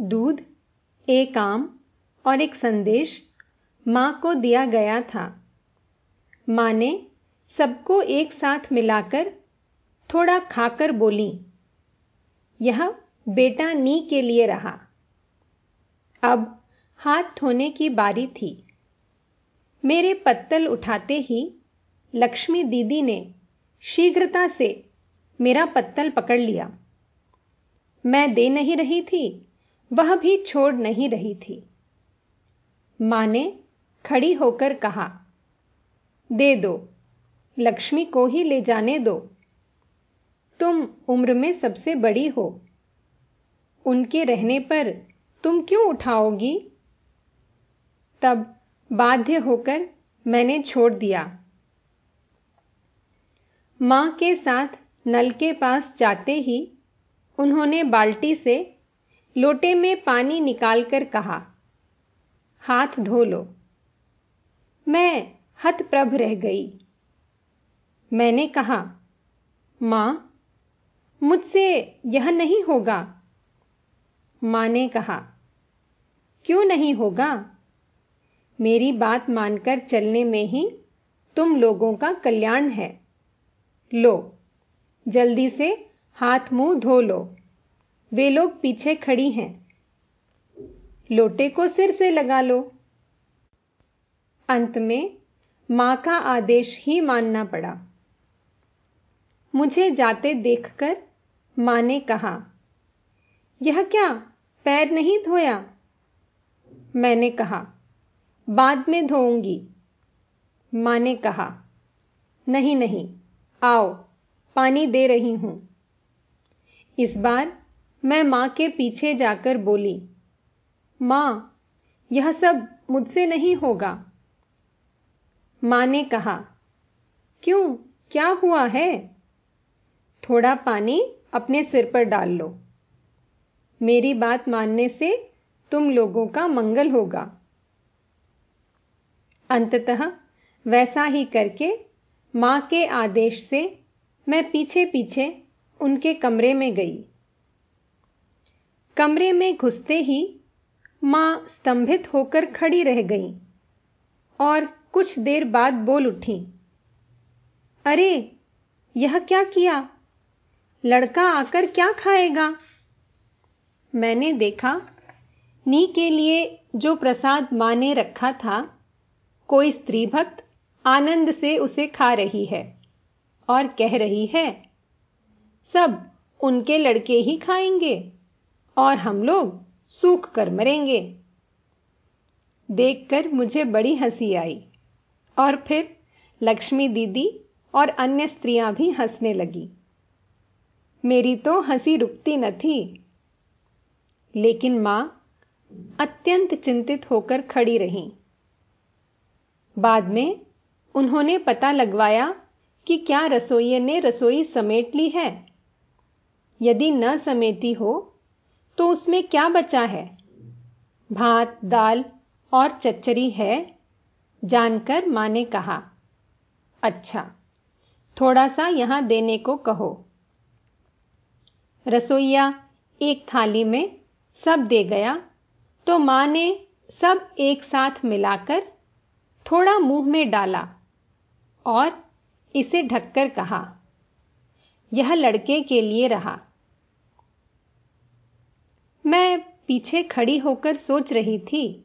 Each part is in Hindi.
दूध, एक आम और एक संदेश माँ को दिया गया था। माँ ने सबको एक साथ मिलाकर थोड़ा खाकर बोली, यह बेटा नी के लिए रहा। अब हाथ धोने की बारी थी। मेरे पत्तल उठाते ही लक्ष्मी दीदी ने शीघ्रता से मेरा पत्तल पकड़ लिया। मैं दे नहीं रही थी। वह भी छोड़ नहीं रही थी। माँ ने खड़ी होकर कहा, दे दो, लक्ष्मी को ही ले जाने दो। तुम उम्र में सबसे बड़ी हो। उनके रहने पर तुम क्यों उठाओगी? तब बाध्य होकर मैंने छोड़ दिया। माँ के साथ नल के पास जाते ही उन्होंने बाल्टी से लोटे में पानी निकालकर कहा, हाथ धो लो। मैं हतप्रभ रह गई। मैंने कहा, माँ, मुझसे यह नहीं होगा। माँ ने कहा, क्यों नहीं होगा? मेरी बात मानकर चलने में ही तुम लोगों का कल्याण है। लो, जल्दी से हाथ मुँह धो लो। वे लोग पीछे खड़ी हैं। लोटे को सिर से लगा लो। अंत में माँ का आदेश ही मानना पड़ा। मुझे जाते देखकर माँ ने कहा, यह क्या, पैर नहीं धोया? मैंने कहा, बाद में धोऊँगी। माँ ने कहा, नहीं नहीं, आओ, पानी दे रही हूँ। इस बार मैं माँ के पीछे जाकर बोली, माँ, यह सब मुझसे नहीं होगा। माँ ने कहा, क्यों? क्या हुआ है? थोड़ा पानी अपने सिर पर डाल लो। मेरी बात मानने से तुम लोगों का मंगल होगा। अंततः वैसा ही करके माँ के आदेश से मैं पीछे पीछे उनके कमरे में गई। कमरे में घुसते ही माँ स्तंभित होकर खड़ी रह गई और कुछ देर बाद बोल उठी, अरे, यह क्या किया? लड़का आकर क्या खाएगा? मैंने देखा, नी के लिए जो प्रसाद माँ ने रखा था, कोई स्त्री भक्त आनंद से उसे खा रही है और कह रही है, सब उनके लड़के ही खाएँगे। और हम लोग सूख कर मरेंगे। देखकर मुझे बड़ी हँसी आई और फिर लक्ष्मी दीदी और अन्य स्त्रियाँ भी हंसने लगी। मेरी तो हँसी रुकती न थी, लेकिन माँ अत्यंत चिंतित होकर खड़ी रहीं। बाद में उन्होंने पता लगवाया कि क्या रसोइये ने रसोई समेट ली है। यदि न समेटी हो तो उसमें क्या बचा है? भात, दाल और चच्चरी है? जानकर माँ ने कहा अच्छा थोड़ा सा यहाँ देने को कहो। रसोईया एक थाली में सब दे गया तो माँ ने सब एक साथ मिलाकर थोड़ा मुँह में डाला और इसे ढककर कहा, यह लड़के के लिए रहा। मैं पीछे खड़ी होकर सोच रही थी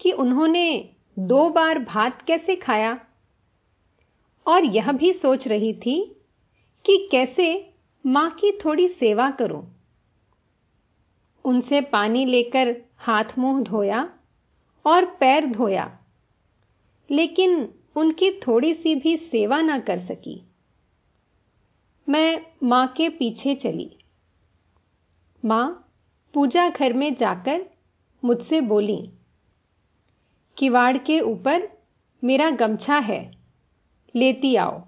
कि उन्होंने दो बार भात कैसे खाया। और यह भी सोच रही थी कि कैसे माँ की थोड़ी सेवा करूँ। उनसे पानी लेकर हाथ मुँह धोया और पैर धोया, लेकिन उनकी थोड़ी सी भी सेवा ना कर सकी। मैं माँ के पीछे चली। माँ पूजा घर में जाकर मुझसे बोली, किवाड़ के ऊपर मेरा गमछा है, लेती आओ,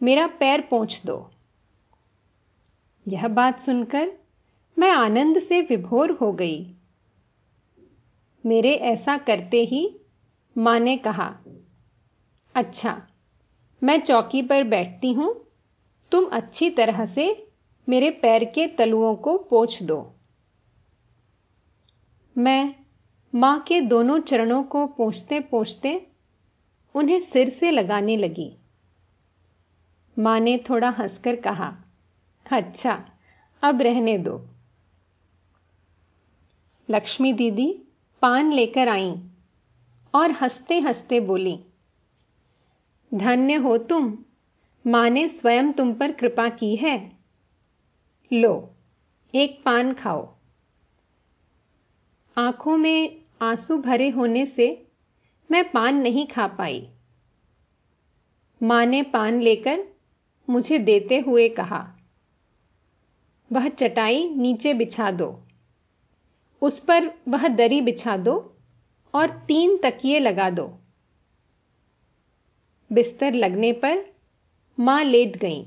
मेरा पैर पहुँच दो। यह बात सुनकर मैं आनंद से विभोर हो गई। मेरे ऐसा करते ही माँ ने कहा अच्छा मैं चौकी पर बैठती हूँ, तुम अच्छी तरह से मेरे पैर के तलुओं को पोछ दो। मैं माँ के दोनों चरणों को पहुँचते पहुँचते उन्हें सिर से लगाने लगी। माँ ने थोड़ा हंसकर कहा अच्छा अब रहने दो। लक्ष्मी दीदी पान लेकर आईं और हँसते हँसते बोली, धन्य हो तुम, माँ ने स्वयं तुम पर कृपा की है। लो, एक पान खाओ। आँखों में आँसू भरे होने से मैं पान नहीं खा पाई। माँ ने पान लेकर मुझे देते हुए कहा, वह चटाई नीचे बिछा दो। उस पर वह दरी बिछा दो और तीन तकिए लगा दो। बिस्तर लगने पर माँ लेट गई।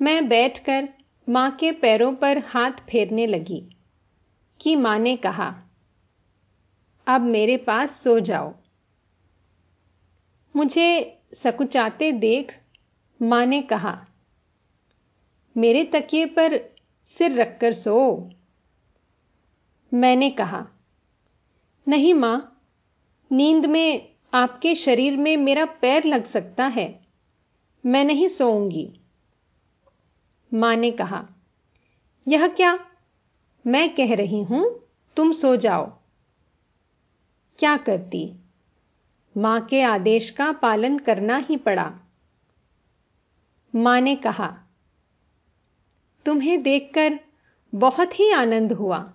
मैं बैठकर माँ के पैरों पर हाथ फेरने लगी। कि माँ ने कहा, अब मेरे पास सो जाओ। मुझे सकुचाते देख माँ ने कहा, मेरे तकिए पर सिर रखकर सो। मैंने कहा, नहीं माँ, नींद में आपके शरीर में मेरा पैर लग सकता है। मैं नहीं सोऊँगी। माँ ने कहा, यह क्या मैं कह रही हूँ, तुम सो जाओ। क्या करती? माँ के आदेश का पालन करना ही पड़ा। माँ ने कहा, तुम्हें देखकर बहुत ही आनंद हुआ।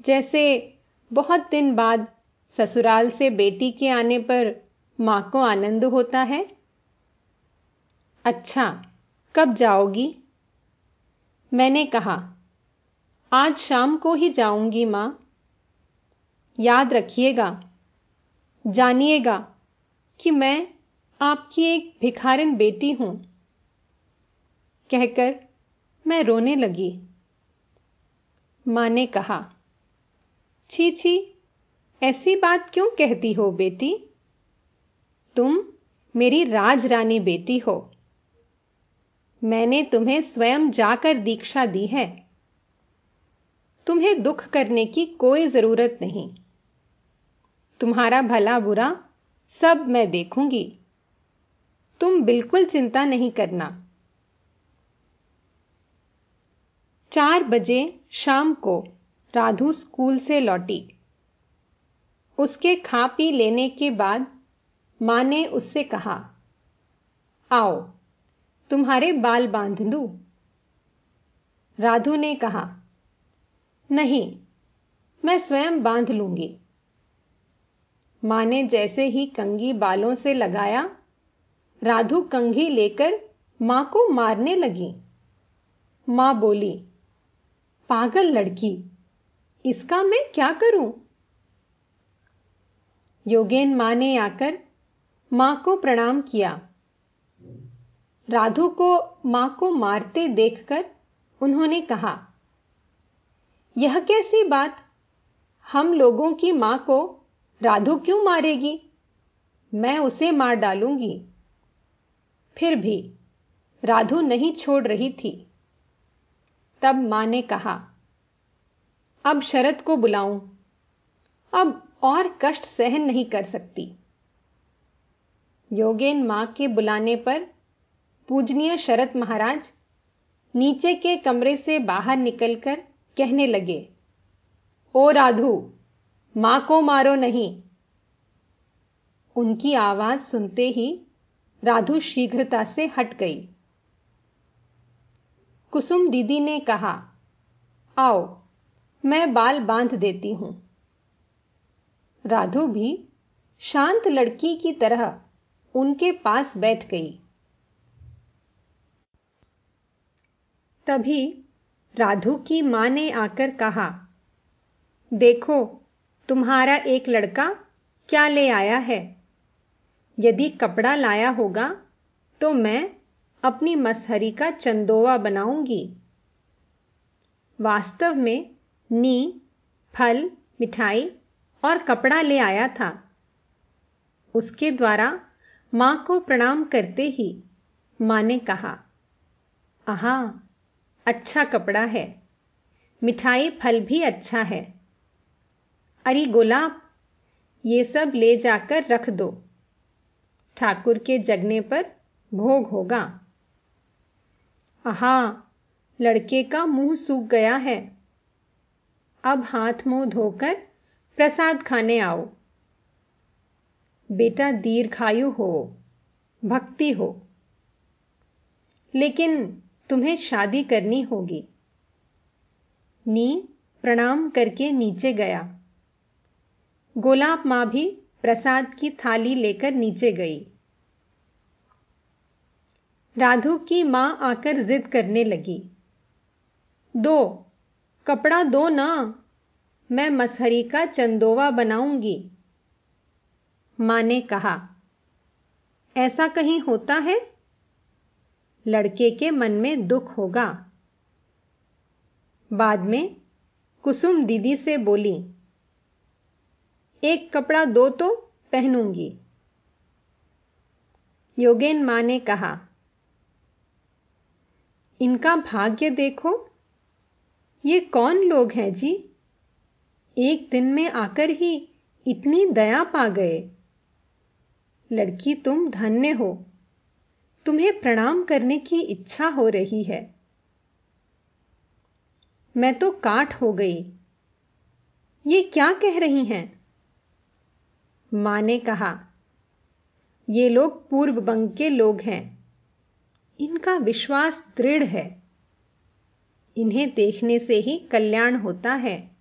जैसे बहुत दिन बाद ससुराल से बेटी के आने पर माँ को आनंद होता है। अच्छा कब जाओगी? मैंने कहा आज शाम को ही जाऊँगी माँ। याद रखिएगा, जानिएगा कि मैं आपकी एक भिखारिन बेटी हूँ। कहकर मैं रोने लगी। माँ ने कहा, छी छी, ऐसी बात क्यों कहती हो बेटी? तुम मेरी राजरानी बेटी हो। मैंने तुम्हें स्वयं जाकर दीक्षा दी है। तुम्हें दुख करने की कोई ज़रूरत नहीं। तुम्हारा भला बुरा सब मैं देखूँगी। तुम बिल्कुल चिंता नहीं करना। चार बजे शाम को राधु स्कूल से लौटी। उसके खा पी लेने के बाद माँ ने उससे कहा, आओ, तुम्हारे बाल बाँध लू? राधु ने कहा नहीं, मैं स्वयं बाँध लूँगी। माँ ने जैसे ही कंगी बालों से लगाया, राधु कंघी लेकर माँ को मारने लगी। माँ बोली, पागल लड़की, इसका मैं क्या करूँ? योगेन माँ ने आकर माँ को प्रणाम किया। राधु को माँ को मारते देखकर उन्होंने कहा यह कैसी बात? हम लोगों की माँ को राधु क्यों मारेगी? मैं उसे मार डालूँगी। फिर भी राधु नहीं छोड़ रही थी। तब माँ ने कहा, अब शरद को बुलाऊं। अब और कष्ट सहन नहीं कर सकती। योगेन माँ के बुलाने पर पूजनीय शरद महाराज नीचे के कमरे से बाहर निकलकर कहने लगे, ओ राधु माँ को मारो नहीं उनकी आवाज़ सुनते ही राधु शीघ्रता से हट गई। कुसुम दीदी ने कहा, आओ, मैं बाल बाँध देती हूँ राधु भी शांत लड़की की तरह उनके पास बैठ गई। तभी राधु की माँ ने आकर कहा, देखो, तुम्हारा एक लड़का क्या ले आया है? यदि कपड़ा लाया होगा तो मैं अपनी मसहरी का चंदोवा बनाऊँगी। वास्तव में नी, फल, मिठाई और कपड़ा ले आया था। उसके द्वारा माँ को प्रणाम करते ही माँ ने कहा, आहा अच्छा कपड़ा है। मिठाई फल भी अच्छा है। अरे गुलाब, ये सब ले जाकर रख दो। ठाकुर के जगने पर भोग होगा। आहा, लड़के का मुँह सूख गया है। अब हाथ मुँह धोकर प्रसाद खाने आओ। बेटा दीर्घायु हो, भक्ति हो। लेकिन तुम्हें शादी करनी होगी। नी प्रणाम करके नीचे गया। गोलाब माँ भी प्रसाद की थाली लेकर नीचे गई। राधु की माँ आकर जिद करने लगी। दो, कपड़ा दो ना, मैं मसहरी का चंदोवा बनाऊँगी। माँ ने कहा, ऐसा कहीं होता है? लड़के के मन में दुख होगा। बाद में कुसुम दीदी से बोली, एक कपड़ा दो तो पहनूँगी। योगेन माँ ने कहा, इनका भाग्य देखो। ये कौन लोग हैं जी? एक दिन में आकर ही इतनी दया पा गए। लड़की तुम धन्य हो। तुम्हें प्रणाम करने की इच्छा हो रही है। मैं तो काट हो गई। ये क्या कह रही हैं? माँ ने कहा, ये लोग पूर्व बंग के लोग हैं। इनका विश्वास दृढ़ है। इन्हें देखने से ही कल्याण होता है।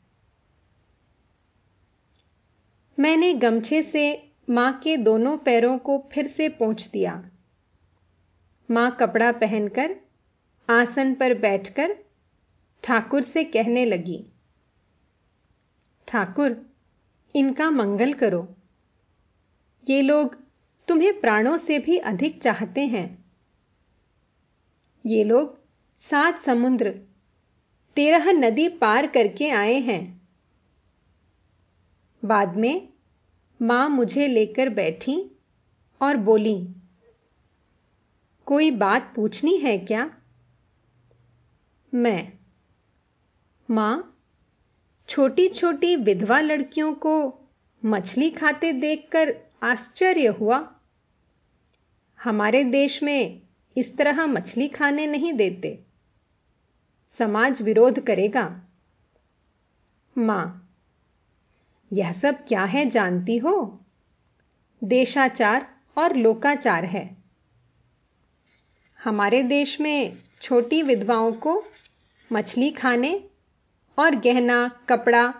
मैंने गमछे से माँ के दोनों पैरों को फिर से पहुँच दिया। माँ कपड़ा पहनकर आसन पर बैठकर ठाकुर से कहने लगी, ठाकुर, इनका मंगल करो। ये लोग तुम्हें प्राणों से भी अधिक चाहते हैं। ये लोग सात समुद्र, तेरह नदी पार करके आए हैं। बाद में माँ मुझे लेकर बैठी और बोली कोई बात पूछनी है क्या? मैं। माँ छोटी छोटी विधवा लड़कियों को मछली खाते देखकर आश्चर्य हुआ। हमारे देश में इस तरह मछली खाने नहीं देते। समाज विरोध करेगा। माँ, यह सब क्या है जानती हो? देशाचार और लोकाचार है। हमारे देश में छोटी विधवाओं को मछली खाने और गहना, कपड़ा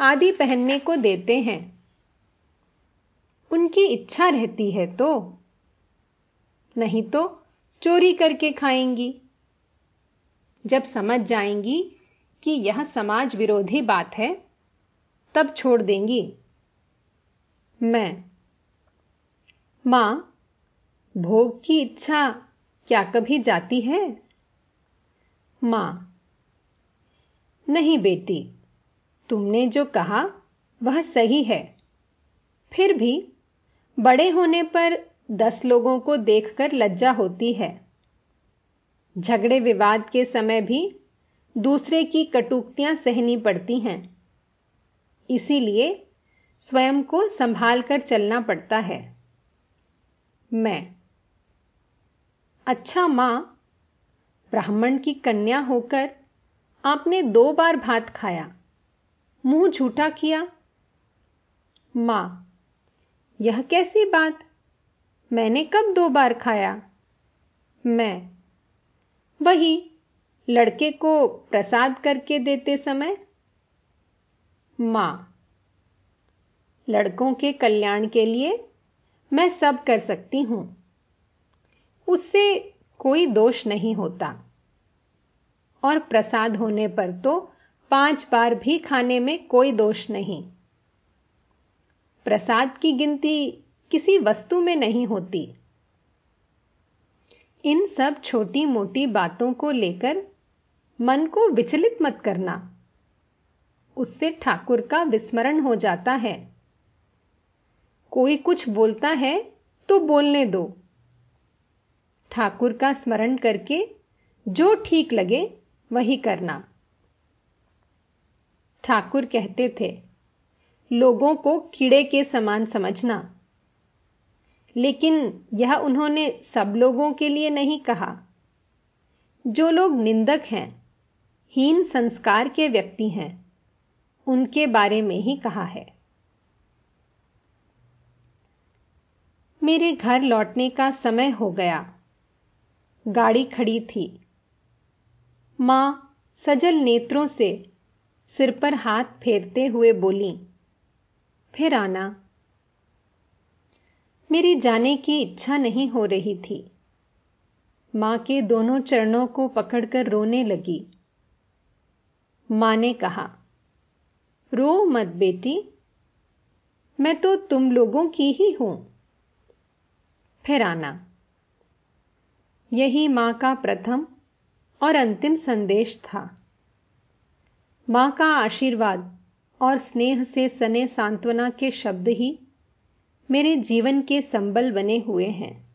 आदि पहनने को देते हैं। उनकी इच्छा रहती है तो। नहीं तो चोरी करके खाएँगी। जब समझ जाएँगी कि यह समाज विरोधी बात है, तब छोड़ देंगी। मैं, माँ, भोग की इच्छा क्या कभी जाती है? माँ। नहीं बेटी, तुमने जो कहा, वह सही है। फिर भी, बड़े होने पर दस लोगों को देखकर लज्जा होती है। झगड़े विवाद के समय भी दूसरे की कटुक्तियाँ सहनी पड़ती हैं। इसीलिए स्वयं को संभाल कर चलना पड़ता है। मैं। अच्छा माँ, ब्राह्मण की कन्या होकर आपने दो बार भात खाया, मुँह झूठा किया। माँ, यह कैसी बात? मैंने कब दो बार खाया? मैं, वही लड़के को प्रसाद करके देते समय। माँ, लड़कों के कल्याण के लिए मैं सब कर सकती हूँ। उससे कोई दोष नहीं होता। और प्रसाद होने पर तो पाँच बार भी खाने में कोई दोष नहीं। प्रसाद की गिनती किसी वस्तु में नहीं होती। इन सब छोटी मोटी बातों को लेकर मन को विचलित मत करना। उससे ठाकुर का विस्मरण हो जाता है। कोई कुछ बोलता है तो बोलने दो। ठाकुर का स्मरण करके जो ठीक लगे वही करना। ठाकुर कहते थे, लोगों को कीड़े के समान समझना। लेकिन यह उन्होंने सब लोगों के लिए नहीं कहा। जो लोग निंदक हैं, हीन संस्कार के व्यक्ति हैं, उनके बारे में ही कहा है। मेरे घर लौटने का समय हो गया। गाड़ी खड़ी थी। माँ सजल नेत्रों से सिर पर हाथ फेरते हुए बोली, फिर आना। मेरी जाने की इच्छा नहीं हो रही थी माँ के दोनों चरणों को पकड़कर रोने लगी। माँ ने कहा, रो मत बेटी, मैं तो तुम लोगों की ही हूँ। फिर आना। यही माँ का प्रथम और अंतिम संदेश था। माँ का आशीर्वाद और स्नेह से सने सांत्वना के शब्द ही मेरे जीवन के संबल बने हुए हैं।